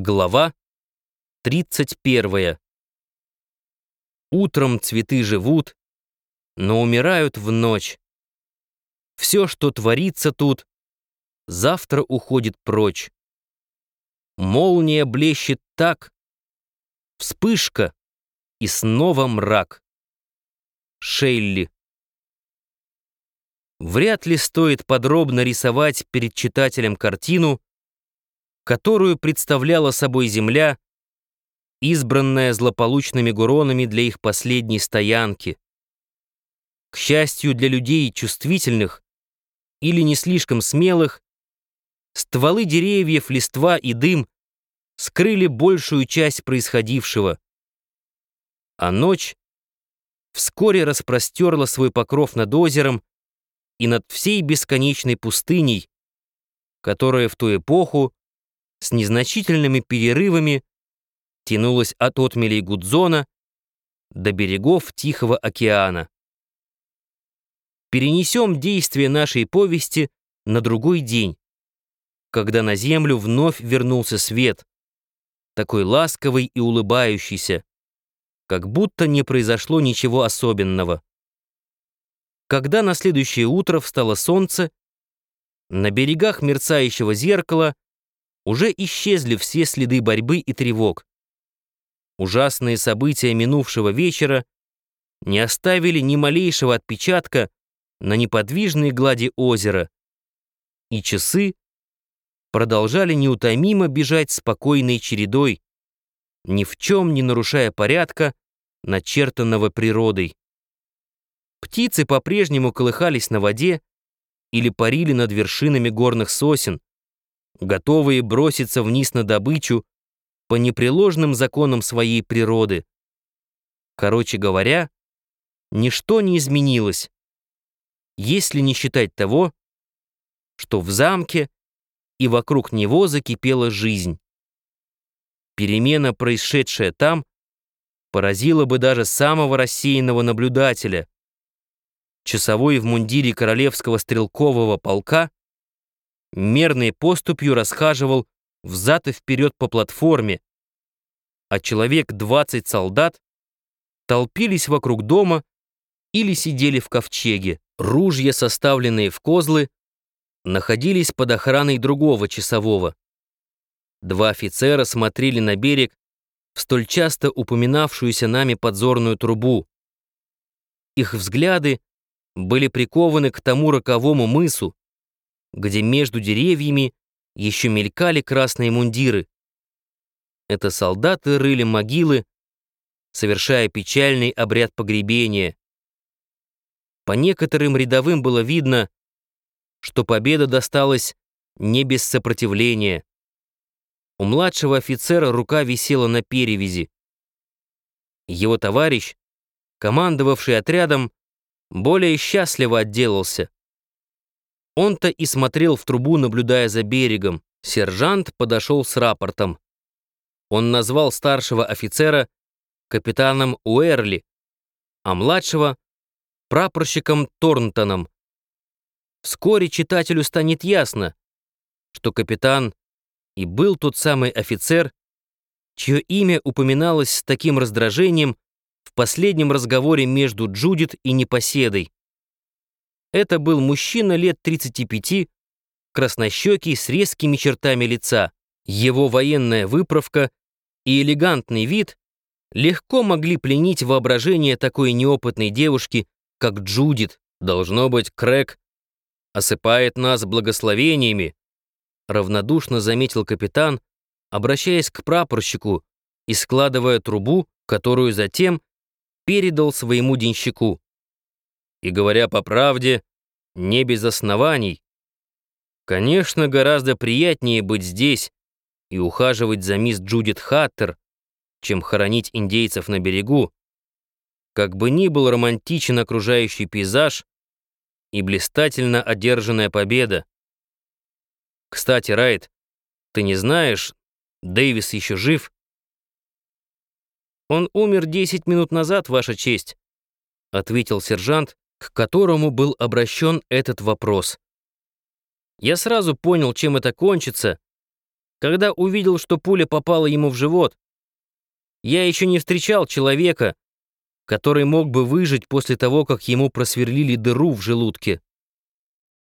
Глава 31. Утром цветы живут, но умирают в ночь. Все, что творится тут, завтра уходит прочь. Молния блещет так, вспышка и снова мрак. Шелли. Вряд ли стоит подробно рисовать перед читателем картину, которую представляла собой земля, избранная злополучными гуронами для их последней стоянки. К счастью для людей чувствительных или не слишком смелых, стволы деревьев, листва и дым скрыли большую часть происходившего. А ночь вскоре распростерла свой покров над озером и над всей бесконечной пустыней, которая в ту эпоху с незначительными перерывами тянулась от отмелей Гудзона до берегов Тихого океана. Перенесем действие нашей повести на другой день, когда на землю вновь вернулся свет, такой ласковый и улыбающийся, как будто не произошло ничего особенного. Когда на следующее утро встало солнце, на берегах мерцающего зеркала уже исчезли все следы борьбы и тревог. Ужасные события минувшего вечера не оставили ни малейшего отпечатка на неподвижной глади озера, и часы продолжали неутомимо бежать спокойной чередой, ни в чем не нарушая порядка, начертанного природой. Птицы по-прежнему колыхались на воде или парили над вершинами горных сосен, готовые броситься вниз на добычу по непреложным законам своей природы. Короче говоря, ничто не изменилось, если не считать того, что в замке и вокруг него закипела жизнь. Перемена, происшедшая там, поразила бы даже самого рассеянного наблюдателя. Часовой в мундире королевского стрелкового полка мерной поступью расхаживал взад и вперед по платформе, а человек 20 солдат толпились вокруг дома или сидели в ковчеге. Ружья, составленные в козлы, находились под охраной другого часового. Два офицера смотрели на берег в столь часто упоминавшуюся нами подзорную трубу. Их взгляды были прикованы к тому роковому мысу, где между деревьями еще мелькали красные мундиры. Это солдаты рыли могилы, совершая печальный обряд погребения. По некоторым рядовым было видно, что победа досталась не без сопротивления. У младшего офицера рука висела на перевязи. Его товарищ, командовавший отрядом, более счастливо отделался. Он-то и смотрел в трубу, наблюдая за берегом. Сержант подошел с рапортом. Он назвал старшего офицера капитаном Уэрли, а младшего — прапорщиком Торнтоном. Вскоре читателю станет ясно, что капитан и был тот самый офицер, чье имя упоминалось с таким раздражением в последнем разговоре между Джудит и Непоседой. Это был мужчина лет 35, краснощекий, с резкими чертами лица. Его военная выправка и элегантный вид легко могли пленить воображение такой неопытной девушки, как Джудит. Должно быть, Крэг осыпает нас благословениями, равнодушно заметил капитан, обращаясь к прапорщику и складывая трубу, которую затем передал своему денщику и, говоря по правде, не без оснований. Конечно, гораздо приятнее быть здесь и ухаживать за мисс Джудит Хаттер, чем хоронить индейцев на берегу. Как бы ни был романтичен окружающий пейзаж и блистательно одержанная победа. Кстати, Райт, ты не знаешь, Дэвис еще жив? Он умер десять минут назад, Ваша честь, ответил сержант, к которому был обращен этот вопрос. Я сразу понял, чем это кончится, Когда увидел, что пуля попала ему в живот, я еще не встречал человека, который мог бы выжить после того, как ему просверлили дыру в желудке.